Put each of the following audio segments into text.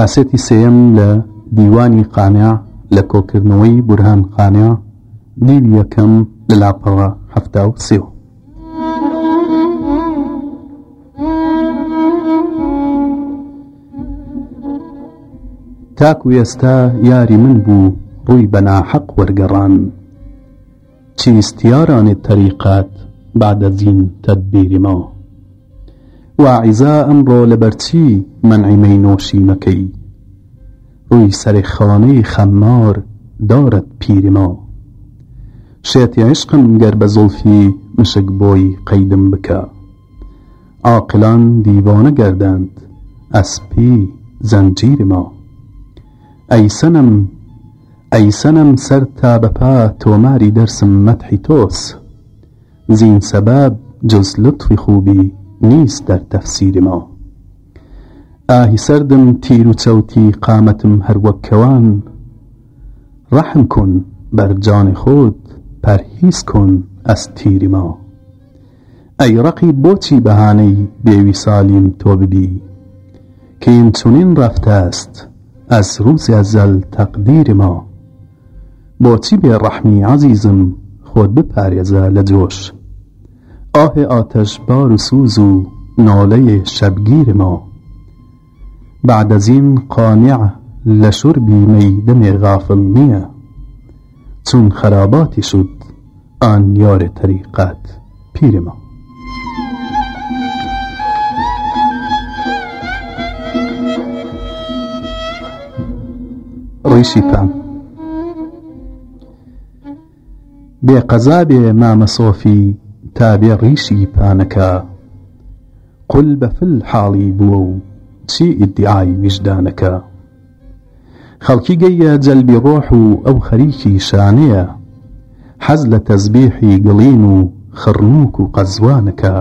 کاسێتی سێم لە دیوانی قانیا لە کۆکردنەوەی بورهان قانیا نیوی یەکەم لە لاپەڕە هەفتا و سێوە تاکو ئێستا یاری من بوو ڕووی بەناحەق وەرگەڕان چیستیارانی تەریقات بعدە زین تەدبیریمەوە واعیزا ئەمڕۆ لە بەرچی منعیمەی نۆشینەکەی روی سر خانه خمار دارد پیر ما شیط عشقم گر به زلفی مشک بوی قیدم بکا عاقلان دیوانه گردند اسپی پی زنجیر ما ای سنم سر تا و پا تۆماری دەرسم مدحی زین سبب جز لطف خوبی نیست در تفسیر ما آهی سردم تیر و قامتم قامەتم هەروەک رحم کن بر جان خود پرهیز کن از تیری ما ای رقی بۆچی بهانی بێوی سالیم تو ببی که این چونین رفته است از روز ازل تقدیر ما بۆچی به رحمی عزیزم خود بپارێزە لە جۆش آه آتش بار و سوز و ما. ما بعد زين قانع لشربي میدم غافل نیه تون خراباتی شد آن يار طريقات پيرما ريشي پان بي قذاب قەزا صوفي تابع ريشي پانكا قل بفل حالي بوو چی ئیدعای ویزدانەکە خەڵکی گەیە جەلبی ڕۆح و ئەو خەریکی شانەیە حەز لە تەزبیحی گڵین و خڕنووک و قەزوانەکە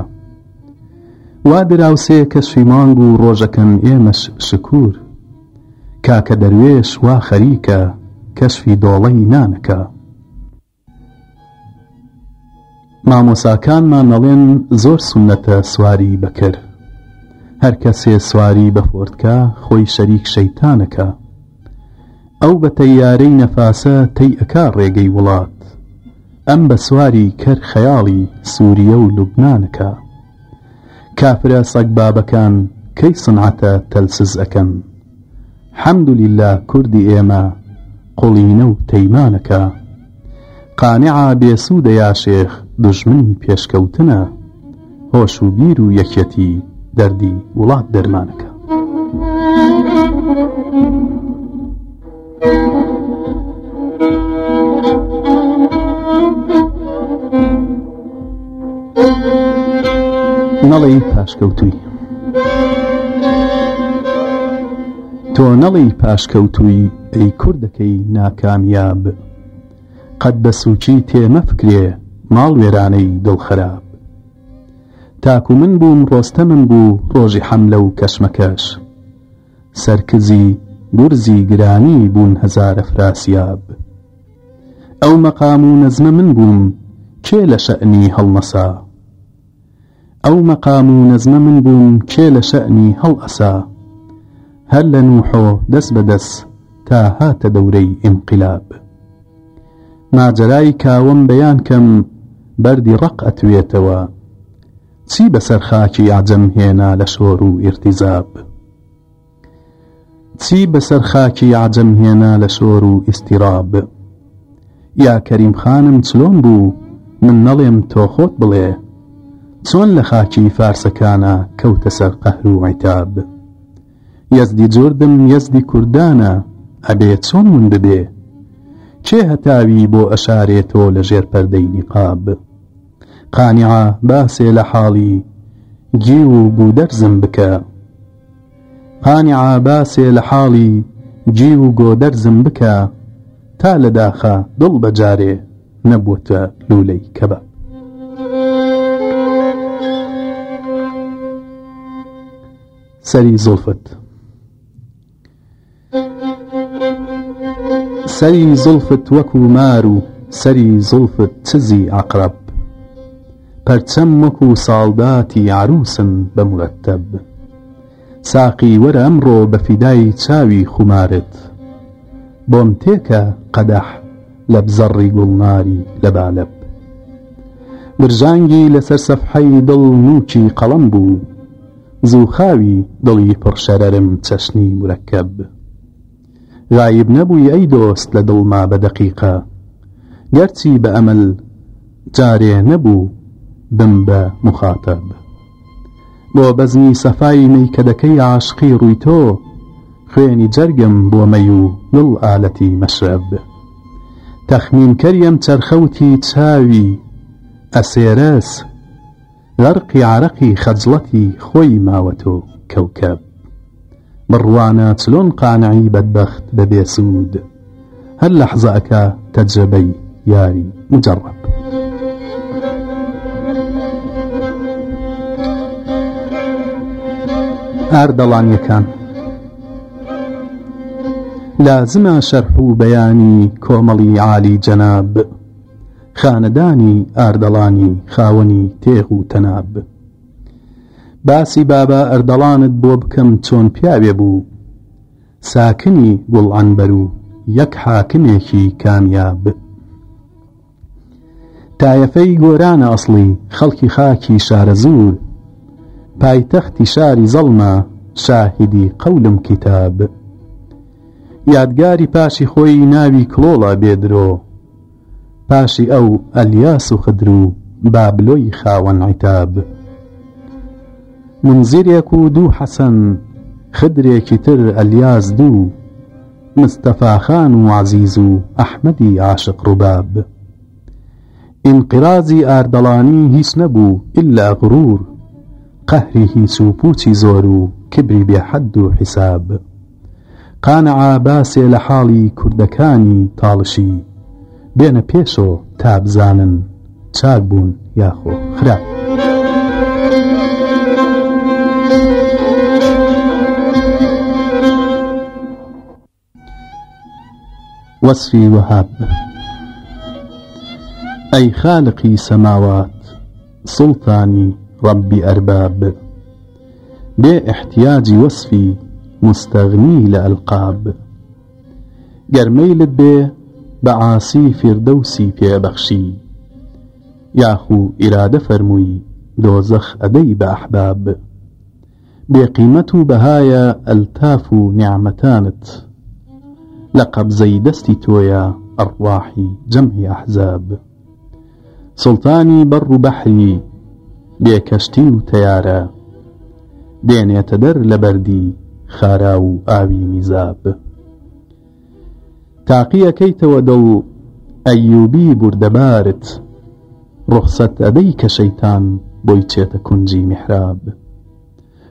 وا دراوسێ کە سویمانگ و ڕۆژەکەم ئێمەس سکوور کاکە دەروێش وا خەریکە کەشفی دۆڵەی نانەکە مامۆساکانمان نەڵێن زۆر سونەتە سواری بەکرد هەرکە سێسواری بەفۆردکە خۆی شەریک شەیتانەکە ئەو بە تەیارەی نەفاسە تەی ئەک ڕێگەی وڵات ئەم بە سواری کەر خەیاڵی سووریە و لوبنانەکە کافرە سەگ بابەکان کەی سنعەتە تەلسز ئەەکەن حەمدلیلا کوردی ئێمە قڵینە و تەیمانەکە قانعا بێسوودە یا شێخ دژمنی پێشکەوتنە هۆش و بیر و یەکەتی دەردی وڵات دەرمانەکە نەڵی پاشکەوتوی تۆ نەڵی پاشکەوتوی ئەی کوردەکەی ناکامیاب قەت بە سوچی تێمە فکرێ ماڵ وێرانەی دڵخراب تاکو من بووم ڕۆستە من بوو ڕۆژی حەملە و کەشمەکەش سەرکزی گورزی گرانی بوون هەزارە فراسیاب ئەو مەقام و نەزمە من بووم کێ لە شەعنی هەڵمەسا ئەو مەقام و نەزمە من بووم کێ لە شەعنی هەڵ ئەسا هەر لە نوحۆ دەست بەدەست تا هاتە دەورەی ئینقلاب ماجرای کاوەم بەیان کەم بەردی ڕق ئەتوێتەوە چی بەسەر خاکی ئاجەم هێنا لە شۆر و ئرتیزاب چی بەسەر خاکی عجەم هێنا لە شۆر و ئیسیراب یا کەریم خانم چلۆن بوو من نەڵێم تۆ خۆت بڵێ چۆن لە خاکی فارسەکانە کەوتە سەر قەهر و عیتاب یەزدی جوردم یەزدی کوردانە ئەبێ چۆن من ببێ چێ هەتاوی بۆ ئەشارێتۆ لە ژێر پەردەی نیقاب قانیعە باسێ لە حاڵی گیر و گودەرزم بکە قانیعە باسێ لە حاڵی گیر و گۆدەرزم بکە تا لە داخە دڵ بەجارێ نەبووتە لولەی کەبە سەری زڵفت سەری زڵفت وەکو مار و سەری زڵفت چزی عقرب پەرچەممەک و سالداتی عروسم بمرتب ساقی ور امرو بە چاوی خمارت بوم تیکا قدح لە بزەڕی گوڵناری لە بالب برژانگی لەسەر سەفحەی دڵ نوچی قەڵم بوو زووخاوی دڵی پڕشەرەرم چەشنی مرەکەب غایب نەبووی ئەی دۆست لە دڵما بە دەقیقە گەرچی بە ئەمل جارێ نەبوو بمبا مخاطب بو بزنی صفای می کدکی عاشقی روی تو خوینی جرگم بو میو و آلتی مشرب تخمین کریم ترخوتی چاوی اسیرس غەرقی عرەقی خجلتی خوی ماوتو کوکب کەوکەب بڕوانە قانعی بدبخت ببیسود هل لحظه اکا تجربی یاری مجرب. ئاردەڵانیەکان لازمە شەرح و بەیانی کۆمەڵی عالی جەناب خانەدانی ئاردەڵانی خاوەنی تێغ و تەناب باسی بابا ئەردەڵانت بۆ بکەم چۆن پیاوێ بوو ساکنی گوڵعنبەر و یەک حاکمێکی کامیاب تایەفەی گۆرانە ئەسڵی خەڵکی خاکی شارە زور پایتەختی شاری زەڵمە شاهدی قەولم کتاب یادگاری پاشی خۆی ناوی کلۆڵا بێدرۆ پاشی ئەو ئەلیاس و خدر و بابلۆی خاوەن عیتاب منزیرێک و دوو حەسەن خدرێکی تر ئەلیاز دوو مستەفاخان و عزیز و ئەحمەدی عاشق ڕووباب ئینقرازی ئاردەڵانی هیچ نەبوو ئللا غرور قەهری هیچ و پوچی زۆر و کبری بێحەد و حیساب قانەعا باسێ لە حاڵی کوردەکانی تاڵشی بێنە پێشۆ تا بزانن چاک بوون یاخۆ خراپ وەصفی وهاب ئەی خالقی سەماوات سڵتانی ربي أرباب بإحتياج وصفي مستغني لألقاب گر میلت بعاصي فردوسي في بخشي پێبەخشی یاخو ئیرادە فەرمووی دۆزەخ ئەدەی بە ئەحباب بهايا التاف نعمتانت لقب زيدستي تويا أرواحي جمع أحزاب سلطاني بر بحري بێکەشتی و تەیارە دێنێتە دەر لە بەردی خارا و ئاوی میزاب تاقیەکەیتەوە دە و ئەیوبی بوردەبارت ڕخسەت ئەدەی کە شەیتان بۆی چێتە کونجی میحراب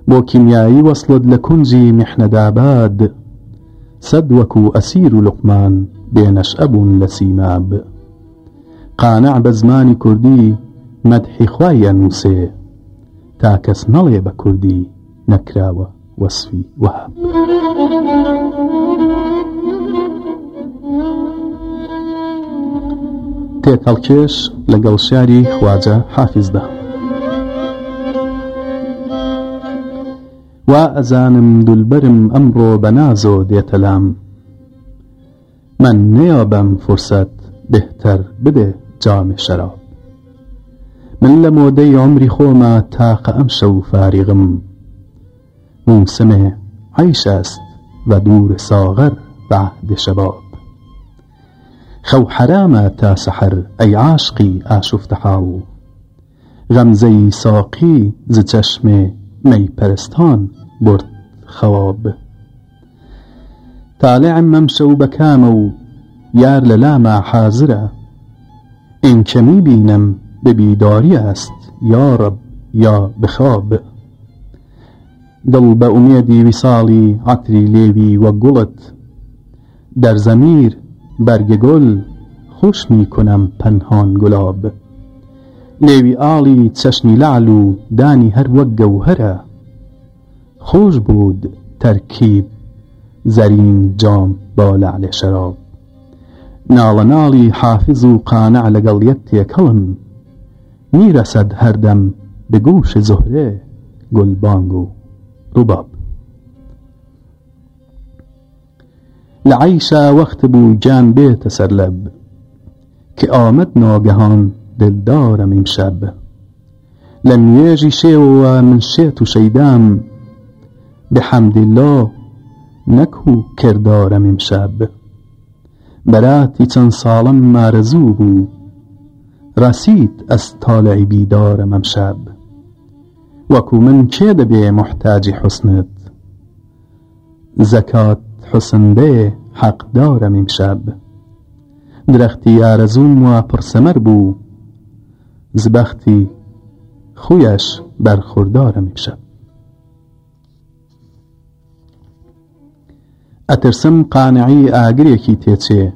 بۆ کیمیایی وەصلت لە کونجی میحنەداباد سەد وەکو ئەسیر و لوقمان بێنەش ئەبوون لە سیماب قانع بە زمانی کوردی مەدحی خوایە نووسێ تا کەس نەڵێ بە کوردی نەکراوە وەسفی وهاب. تێکەڵکێش لە گەڵشیاری خواجە حافزدا وا ئەزانم دولبەرم ئەمڕۆ بەنازۆ دێتەلام من نێوە بەم فرسەت بهتر بدێ جامی شەراب من لە مۆدەی عمری خۆما تاقە ئەم شەو فاریغم عیش است و دور ساغر بعد شباب خو حەرامە تا سحر ای عاشقی ئاشفتەحاو غەمزەی ساقی ز چەشمێ مەی پەرستان برد خواب تالعم ممشو بکامو و یار لە لاما حازرە این بینم به بیداری است یا رب یا به خواب دل به امیدی وسالی عطری لیوی و گلت در زمیر برگ گل خوش می کنم پنهان گلاب لیوی آلی چشنی لعلو دانی هر وگ گوهره خوش بود ترکیب زرین جام با لعل شراب ناڵە نالی حافز و قانع لگل یتی تێکەڵن میرسد هر دم به گوش زهره گلبانگ و رباب لعیشه وقت بو به تسلب که آمد ناگهان دلدارم امشب لم يجي و من شیدم به بحمد الله نکو کردارم امشب براتی چند سالم مرزو بود رسید از طالع بیدار امشب وەکو من کێ دەبێ محتاج حسنت زەکات حق دارم امشب درختی یارەزوم و پرسمر بو زبختی خویش برخوردارم امشب اترسم قانعی تیچه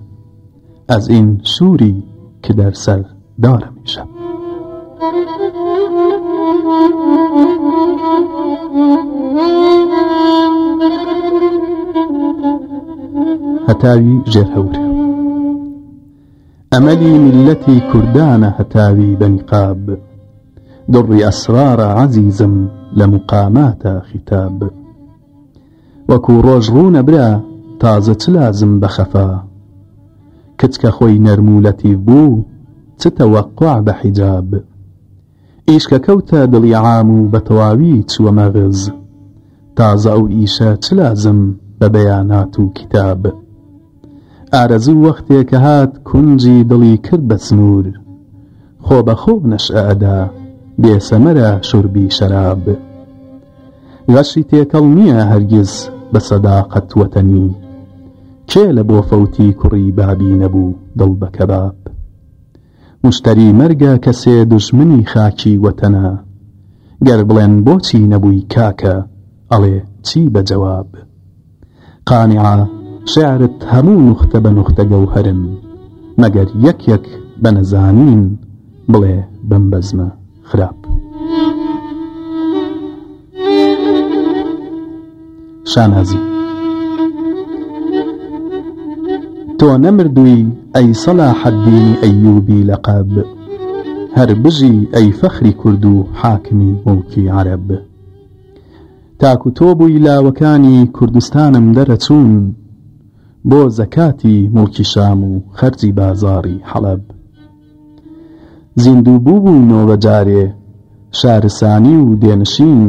از این شوری که در سر دار میشم هەتاوی ژێر املی ملتی کردان کوردانە بنقاب در اسرار عزیزم لمقامات خطاب خیتاب وەکو رون برا تازت لازم بخفا کچکە خۆی نەرمولەتی بو تتوقع بحجاب ايش ككوتا دڵی عامو و بەتەواوی چوە إيشا تلازم ببياناتو كتاب چ لازم بە بەیانات و کتاب ئارەزوو وەختێک کە هات کونجی دڵی کرد بە سنوور خۆ بەخۆ نەشئەدا بێسەمەرە شوربی شەراب غەشی تێکەڵ نییە هەرگیز بە سەداقەت وەتەنی کێ مشتری مەرگە کەسێ دژمنی خاکی وەتەنە گەر بڵێن بۆچی نەبووی کاکە ئەڵێ چی بە جەواب قانعا شعرت هەموو نوختە بە نوختەگە و هەرن مەگەر یەک یەک بە نەزانین بڵێ بمبەزمە خراپ شانازی تۆ نەمردووی ئەی سەلاح الدینی ئەیوبی لەقەب هەر بژی ئەی فەخری کورد و حاکمی وڵکی عرب تاکو تۆ بووی لاوەکانی کوردستانم دەرەچوون بۆ زەکاتی مڵکی شام و خەرجی بازاری حەڵەب زیندوو بوو بووینەوە جارێ شارسانی و دێنشین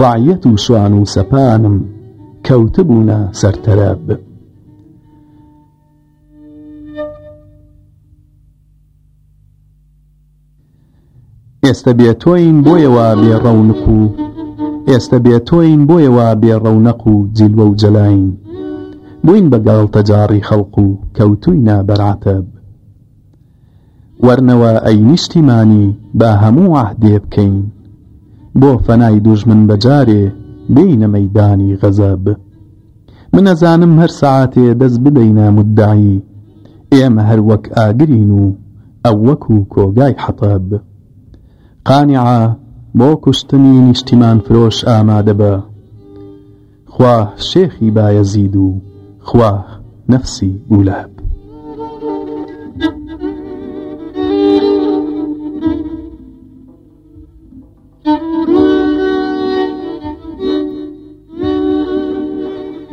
ڕایەت و شوان و سەپانم کەوتبوونە سەرتەرەب ئێستا بێتۆین بۆیەوە بێڕەونک و ئێستا بێتۆین بۆیەوە بێڕەونەق و جیلوە و جەلاین بووین بەگاڵتە جاری خەڵق و کەوتوینە بەراتب وەرنەوە ئەی نیشتیمانی با هەموو عهدێ بکەین بۆ فەنای دوژمن بەجارێ بینە مەدانی غەزەب منەزانم هەر سعاتێ دەست بدەینە مدعی ئێمە هەر وەک ئاگرین و ئەو وەکو کۆگای حەتەب قانعا بو کوستنی نیشتیمان فروش ئامادە با خواه شيخي با يزيدو خواه نفسي اولاب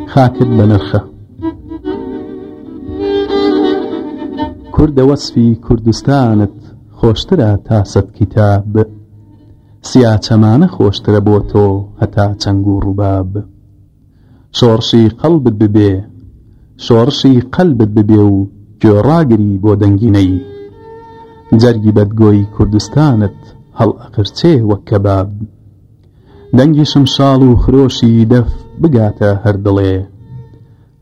خاکت بنرخه كرد وصفي وەسفی خۆشترە تا سەد کتاب سیاچەمانە خۆشترە بۆ تۆ هەتا چەنگ و ڕووباب شۆڕشی قەڵبت ببێ شۆڕشی قەلبت ببێ و گوێڕاگری بۆ دەنگینەی جەرگی بەدگۆی کوردستانت هەڵ ئەقرچێ وەک کەباب دەنگی شمشاڵ و خرۆشی دەف بگاتە هەردڵێ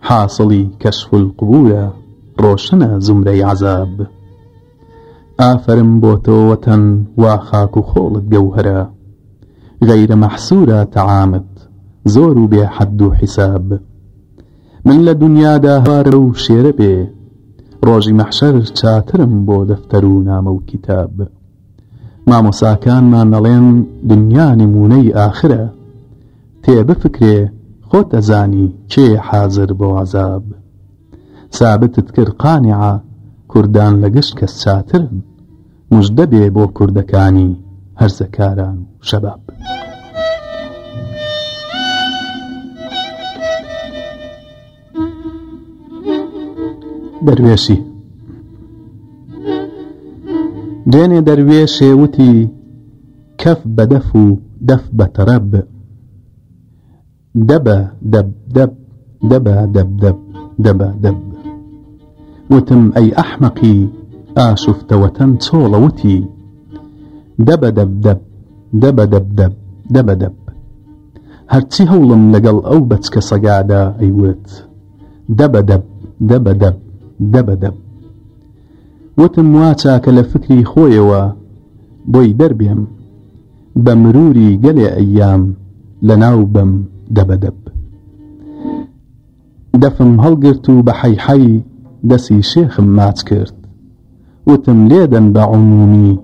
حاصڵی کەشف القبورە ڕۆشنە زمرەی عذاب ئافرم بۆ تۆوەتەن وا خاک و خۆڵت گەوهرە غەیرە مەحسوورە تەعامت زۆر و بێ حەد و حیساب من لە دنیادا هەوارە و شێرە بێ ڕۆژی مەحشەر چاترم بۆ دەفتەر و نامە و کتاب مامۆساکانمان نەڵێن دنیا نمونەی ئاخرە تێ بفکرێ خۆت ئەزانی کێ حازر بۆ عذاب ثابتت کرد قانعە کوردان لە گشت کەس چاترن مژدە بێ بۆ کوردەکانی هەرزەکاران و شەباب. دەروێشی دوێنێ دەروێ شێوتی کەف بە دەف و دەف بە تەرەب دەبە دەب دەب دەبە دەب دەب دەبە دەب وتم أي أحمقي آسفت وتن وتي دب دب دب دب دب دب دب دب هەرچی هەوڵم لەگەڵ ئەو بەچکە سەگادا أيوت دب دب دب دب دب دب وتم واتاك لفكري لە و بوي بۆی بمروري قلي أيام لناوبم دب دب دفم بم دەبە دەب دەفم دسي شيخ مات كرت وتم ليدا بعمومي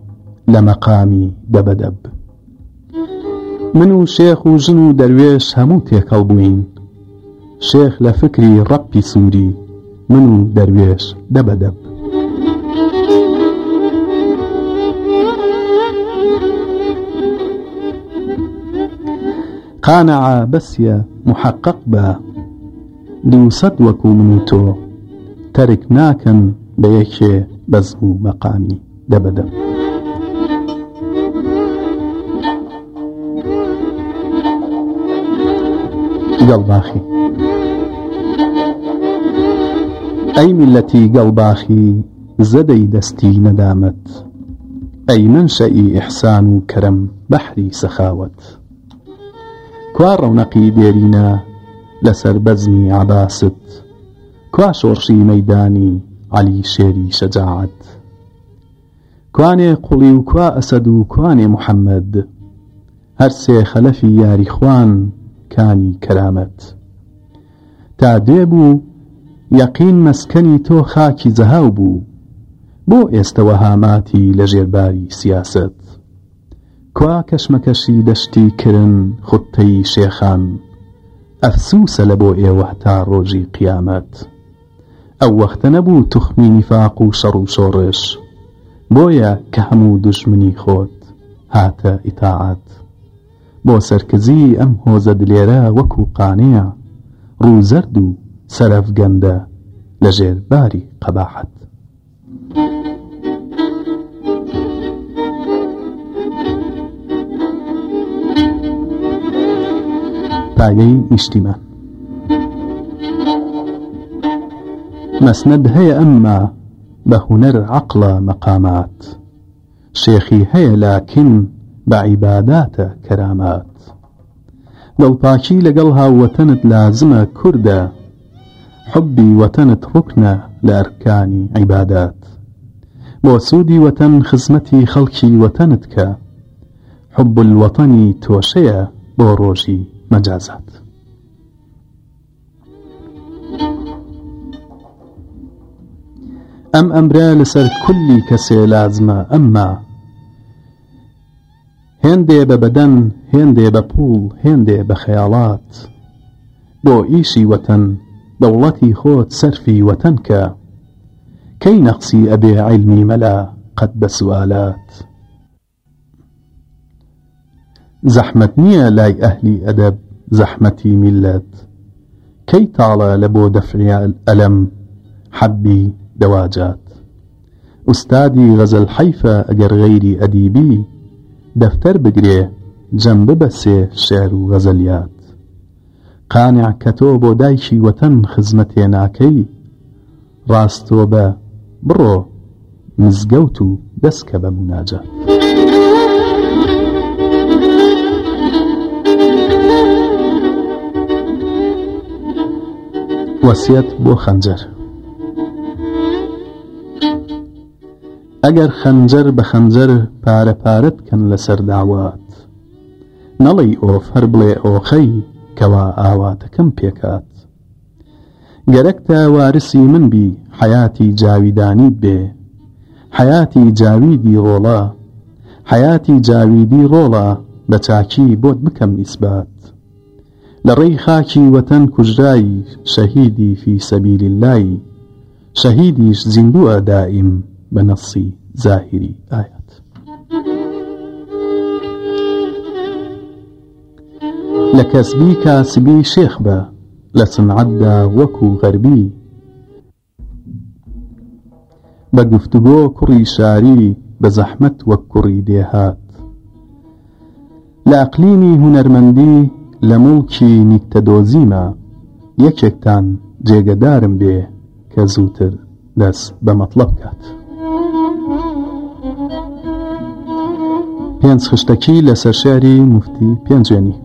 لمقامي دبدب منو شيخ وجنو درويش هموت يا دەروێش شيخ لفكري ربي سوري منو درويش دبدب سووری بسيا و دەروێش دەبەدەب قانەعا بەسیە محەقق تەرک ناکەن بە یەکێ بەزم و مەقامی دەبدەم. گەڵباخی ئەی میلەتی گەڵباخی زەدەی دەستی نەدامەت ئەی منشەئی ئیحسان و کەرم بەحری سەخاوت کوا ڕەونەقی دێرینە لەسەر بەزمی عباست کوا سۆرسی مەدانی علی سێری سەجاعت کوانێ قوڵی و کوا ئەسەد و کوانێ محەممەد هەرسێ خەلەفی یاریخواان کانی کەرامەت تا دێبوو یەقین مەسکەنی تۆ خاکی جەهاو بوو بۆ ئێستەوە هاماتی لە ژێرباری سیاست کوا کەشمەکەشی دەشتی کردن خوتەی شێخان ئەفسوسە لە بۆ ئێوە تا ڕۆژی قیامەت او وقت نبو تخمی نفاق و سەر و بایا که همو دشمنی خود حتا اطاعت با سرکزی ام حوزد هۆزە دلێرە وەکو رو زردو سرف گنده لجر باری قباحت پایەی نیشتیمان مسند هي أما بهنر عقل مقامات شيخي هي لكن بعبادات كرامات عیباداتە کەرامات دڵپاکی لەگەڵ لازمه لازمە کووردە حبی وەتەنت ڕکنە لە عبادات عیبادات بۆ سوودی وەتەن خزمەتی حب الوطني تۆشەیە بوروشي مجازات ام امرا لسر کلی کسی لازمه اما هنده بە بدن هنده بە پول هنده بە خیالات با ایشی وطن دولتی خود سەرفی وطن که کی نقصی ابی علمی ملا قد بسوالات زحمت زەحمەت لای اهلی ادب زحمتی ملت کی تعالی لبو دفعی الالم حبی دواجات ئوستادی غەزل حەیفە ئەگەر غەیری ئەدیبی دەفتەر بگرێ جەم ببەسێ شێر و غەزەلیات قانع کە تۆ بۆ دایکی وەتەن خزمەتێ ناکەی ڕاستۆ بە بڕۆ مزگەوت و دەستکە بە مناجات وەسیەت بۆ خەنجەر ئەگەر خەنجەر بە خەنجەر پارە پارە بکەن لەسەر داوات نەڵی ئۆفەر بڵێ ئۆخەی کەوا ئاواتەکەم پێکات گەرەک تا وارسی من بی حیاتی جاویدانی بێ حیاتی جاویدی ڕۆڵە حیاتی جاویدی ڕۆڵە بە چاکی بۆت بکەم ئیسبات لە ڕێی خاکی وەتەن کوژرایی شەهیدی فی سەبیلی لای شەهیدیش زیندووە دائیم بنص زاهري آيات لكاسبي كاسبي شيخ با بە لە سنعەتدا وەکو غەربی بە گفتوگۆ کوڕی شاری بە زەحمت وەک کوڕی دێهات لە ئەقلیمی هوەرمەندی لە مڵکی نیکتەدۆزیمە پێنج خشتەکی لەسەر شاری مفتی پێنجێنی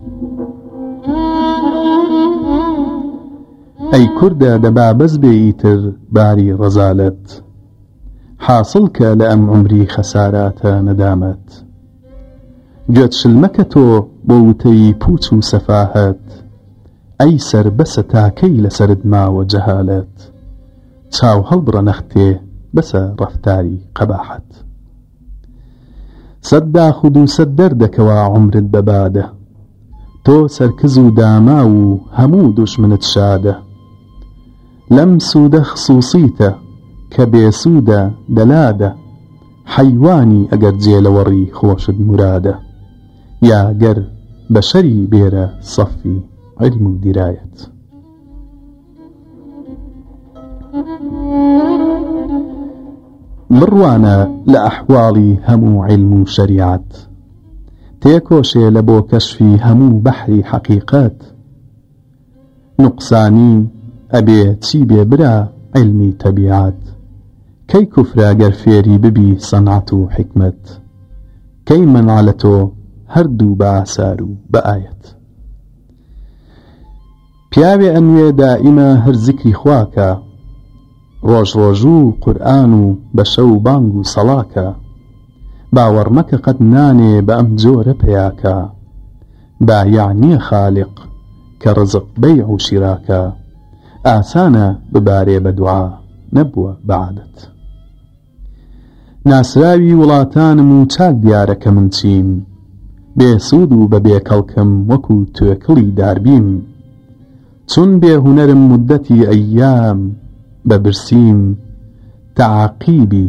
ئەی کووردە دەبا بەس بێ ئیتر باری ڕەزالت حاصل کە لە ئەم عمری خەساراتە نەدامەت گوێت شلمەکە تۆ بۆ وتەی پوچ و سەفاهت ئەی سەر بەسە تاکەی لەسرت ماوە جەهالت چاو هەڵبڕە نەختێ بس ڕفتاری قباحت سەددا خود و سەد دەردەکەوە عمرت بەبادە تو سرکز و داما و دشمنت شاده شادە لەم سوودە خصوصیتە کە بێسوودە دەلادە حیوانی جیل وری خوشد مراده یا اگر بشری بیر صفی علم و درایت Thank you. مروانا لأحوالي همو علم شريعت تيكوشي لبو كشفي همو بحري حقيقات نقصاني أبي حەقیقەت برا علمي تبيعات كي كفرا غرفيري ببي صنعتو حكمت كي منعلتو هردو تۆ هەردوو باسار و دائما پیاوێ ئەنوێ دائیمە ڕۆژڕۆژوو قورآن و بە شەو بانگ و سەڵاکە باوەڕمەکە قەت نانێ بە ئەم جۆرە پیاکە با یعنیە خاالق کە ڕزق بەی عوشیراکە ئاسانە ببارێ بە دوعا نەبووە بعادەت ناسراوی وڵاتانم و چاک دیارەکە من چیم بێسوود و بە بێکەڵکم وەکو توێکڵی داربیم چون بێهونەرم مدەتی ئەیام بە برسیم تعقیبی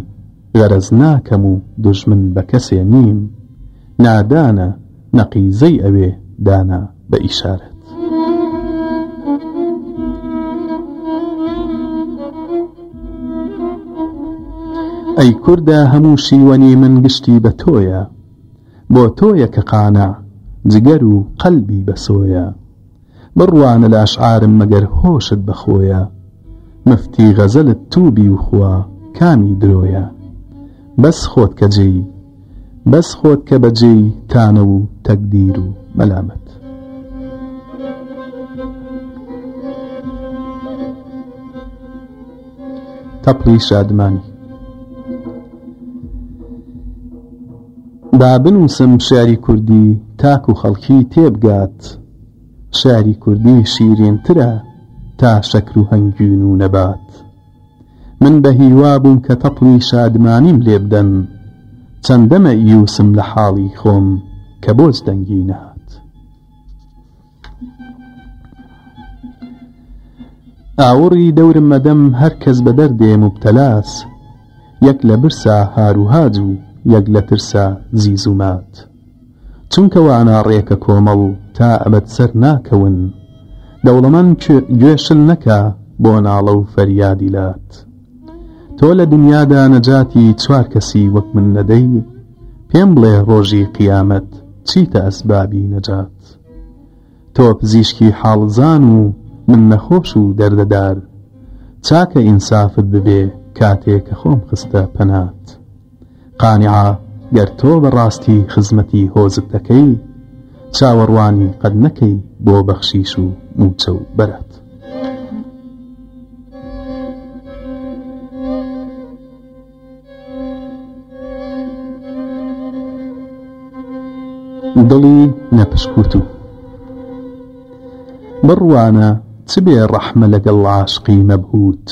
غەرز ناکەم و دژمن بە کەسێ نیم نادانە نەقیزەی ئەوێ دانا بە ئیشارە ئەی کووردا هەموو شیوەنی من گشتی بە تۆیە بۆ تۆیە کە قانە جگەر و قەلبی بەسۆیە بڕوانە لاشعارم مەگەر هۆشت بەخۆیە مفتی غەزەلت تووبی و خوا کامی درۆیە بەس خۆت کە جێی بەس خۆت کە بەجێی تانە و تەکدیر و مەلامەت تەپڵی شادمانی با بنووسم شاری کوردی تاک و خەڵکی تێبگات شاری کوردی شیرینترە تا شەکر و هەنگین و نەبات من بە هیوا بووم کە تەپڵی شادمانیم لێ بدەن چەندەمە یوسم لە حاڵی خۆم کە بۆز دەنگی نهات ئاوڕی دەورم مەدەم هەر کەس بە دەردێم و بتەلاس یەک لە برسا هاروهاج و یەک لە ترسا زیزومات چونکە وانە ڕێکە کۆمەڵ تا ئەمەد سەر ناکەون دەوڵەمەند گوێشل نەکە بۆ ناڵە و فەریادی لات تۆ لە دنیادا نەجاتی چوار کەسی وەک من نەدەی پێم بڵێ ڕۆژی قیامەت چیتە ئەسبابی نەجات تۆ پزیشکی حاڵزان و من نەخۆش و دەردەدار چاکە ئینسافت ببێ کاتێک کە خۆم خستە پەنات قانعە گەر تۆ بەڕاستی خزمەتی هۆزت دەکەی چاوەڕوانی قەت نەکەی بۆ بەخشیش و موچە و بەرات دڵی نەپسکووت و بڕوانە چ بێ ڕەحمە لەگەڵ عاشقی مەبهوت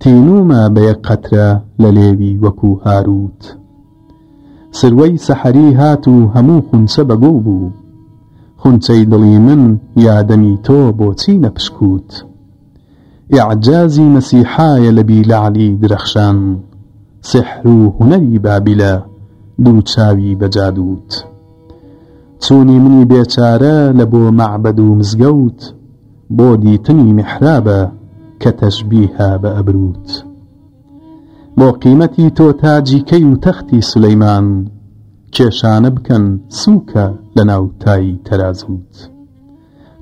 تینومە بە یەک قەترە لە لێوی وەکو هاروت سروي سحري هاتو همو هەموو خونچە بەگۆ بوو خونچەی دڵی من یادەمی تۆ بۆچی نەپشکوت عجازی مەسیحایە لە بیلعلی درەخشان درخشان سحرو هوەری بابلا دوو چاوی بەجادوت چوونی منی بێچارە لبو معبدو مزگوت و مزگەوت بۆ دیتنی محرابە بۆ قیمەتی تۆ تاجیکەی و تەختی سولەیمان کێشانە بکەن سووکە لە ناوتایی تەرازوت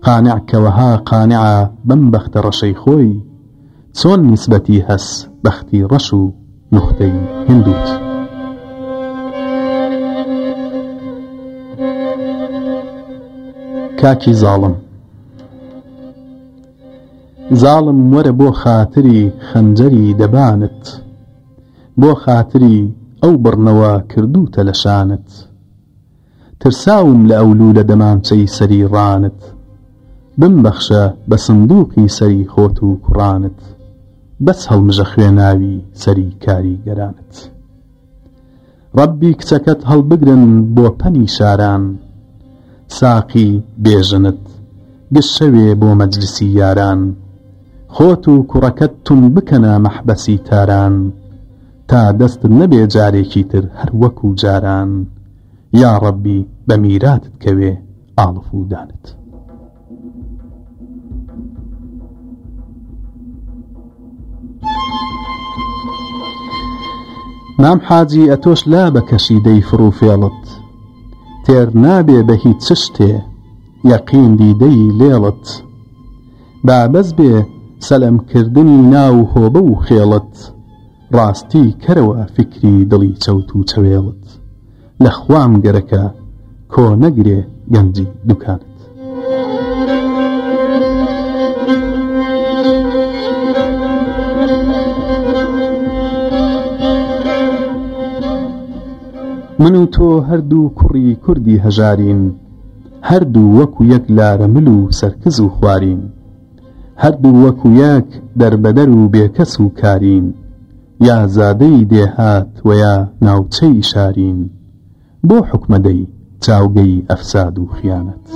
قانعکەوەها قانعە بەم بەختە ڕەشەی خۆی چۆن نیسبەتی هەس بەختی ڕەش و نوختەی هندوت. کاکی زاڵم زاڵم وەرە بۆ خاتری خەنجەری دەبانت بۆ خاتری ئەو بڕنەوە کردو تەلەشانت ترساوم لە ئەولو لە دەمانچەی سەری ڕانت بمبەخشە بە سندوقی سەری خۆت و کوڕانت بەس هەڵمژە خوێناوی سەری کاری گەرانت ڕەبی کچەکەت هەڵبگرن بۆ پەنی شاران ساقی بێژنت گشەوێ بۆ مەجلسی یاران خۆت و کوڕەکەت تون بکەنە مەحبەسی تاران تا دەست نەبێ جارێکی تر هەر وەکو جاران یا ڕەبی بە میراتت کەوێ ئاڵف و دانت. مام حاجی ئەتۆش لا بە کەشیدەی فرڕوفێڵت تێر نابێ بە هیچ چ شتێ یەقین دیدەی لێڵت بابەز بێ سەلەمکردنی ناو هۆبە و خێڵت ڕاستی کەرەوە فکری دڵی چەوت و چەوێڵت لە خوام گەرەکە کۆ نەگرێ گەنجی دوکانت من و تۆ هەردوو کوڕی کوردی هەژارین هەردوو وەکو یەک لارە مل و سەرکز و خوارین هەردوو وەکو یەک دەربەدەر و بێکەس و کارین یا زادەی دێهات وەیە ناوچەی شارین بۆ حکومەدەی چاوگەی ئەفساد و خیانەت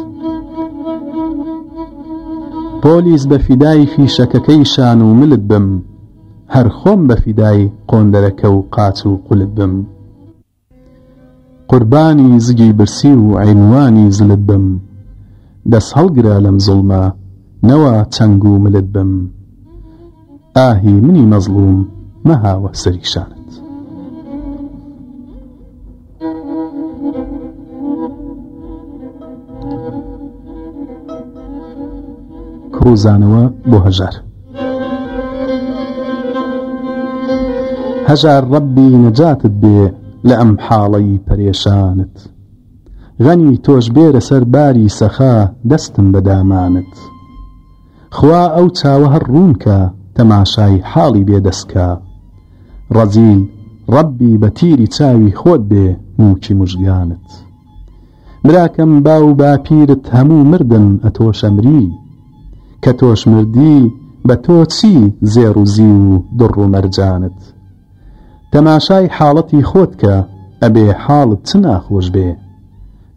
پۆلیس بە فیدای فیشەکەکەی شان و ملت بم هەر خۆم بە فیدای قۆندەرەکە و قاچ و قولت بم قوربانی زگی برسی و عینوانی زلت بم دەست هەڵگرە لەم زڵمە نەوە چەنگ و ملت بم ئاهی منی مەزلوم مەهاوە سەریشانت کۆزانەوە بۆ هەژار هەژار ڕەبی نەجاتت بێ لە ئەم حاڵەی پەرێشانت غەنی تۆش بێرە سەر باری سەخا دەستم بەدامانت خوا ئەو چاوە هەر ڕوونکە تەماشای حاڵی بێدەستکە ڕەزیل ڕەبی بە تیری چاوی خۆت بێ موکی مژگانت براکەم با و باپیرت هەموو مردن ئەتۆشەمری کە تۆش مردی بە تۆ چی زێر و زی و دڕ و مەرجانت تەماشای حاڵەتی خۆت کە ئەبێ حاڵت چ ناخۆش بێ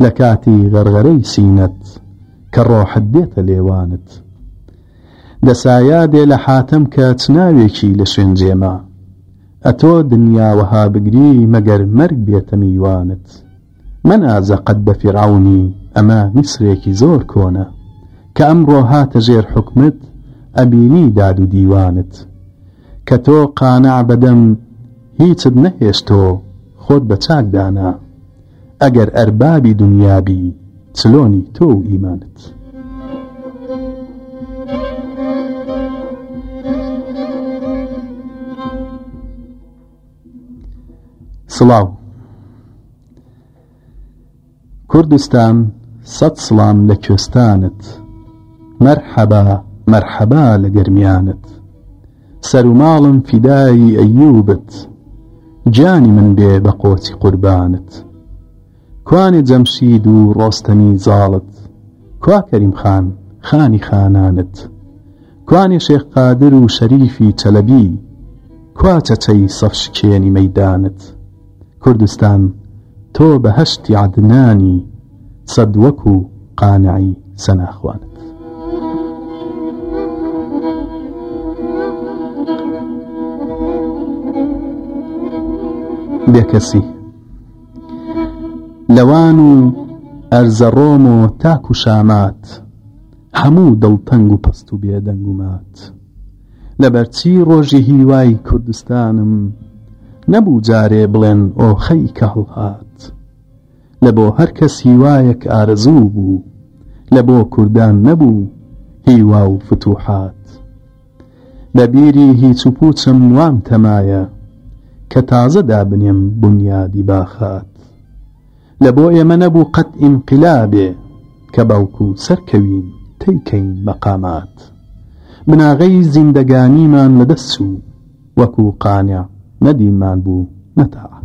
لە کاتی غەرغەرەی سینەت کە ڕۆحت دێتە لێوانت دەسایادێ لە حاتم کە چناوێکی لە شوێنجێمە ئەتۆ دنیاوەها بگری مەگەر مەرگ بێتە میوانت من ئازەقەت بە فراونی ئەمە میسرێکی زۆر کۆنە کە ئەمڕۆ هاتە ژێر حکمت ئەبینی داد و دیوانت کە تۆ قانع بەدەم هیچت نەهێشتۆ خۆت بە چاکدانا ئەگەر ئەربابی دنیابی چلۆنی تۆ و ئیمانت سڵاو کوردستان سەد سڵام لە کوێستانت مەرحەبا مەرحەبا لە گەرمیانت سەر و ماڵم فیدایی ئەیوبت جانی من بێ بە قۆچی قوربانت کوانێ جەمشید و ڕۆستەمی زاڵت کوا کەریم خان خانی خانانت کوانێ شێخ قادر و شەریفی چەلەبی کوا چەچەی سەفشکێنی مەدانت کوردستان تۆ بە هەشتی عدنانی سەد وەکو قانعی سەناخوانت بێکەسی لەوان و ئەرزەڕۆم و تاک و شامات هەموو دڵتەنگ و پەست و بێدەنگ و مات لەبەرچی ڕۆژی هیوای کوردستانم نەبوو جارێ بڵێن ئۆخەی کە هەڵهات لە بۆ هەر کەس هیوایەک ئارزوو بوو لە بۆ کوردان نەبوو هیوا و فتوحات دەبیری هیچ و پوچم وام تەمایە کە تازە دابنێم بنیادی باخات لە بۆ ئێمە نەبوو قەت ئینقلابێ کە باوکو سەرکەوین تیکەین مەقامات بناغەی زیندەگانیمان لەدەست و وەکو قانیا ندیم من بو نتاعت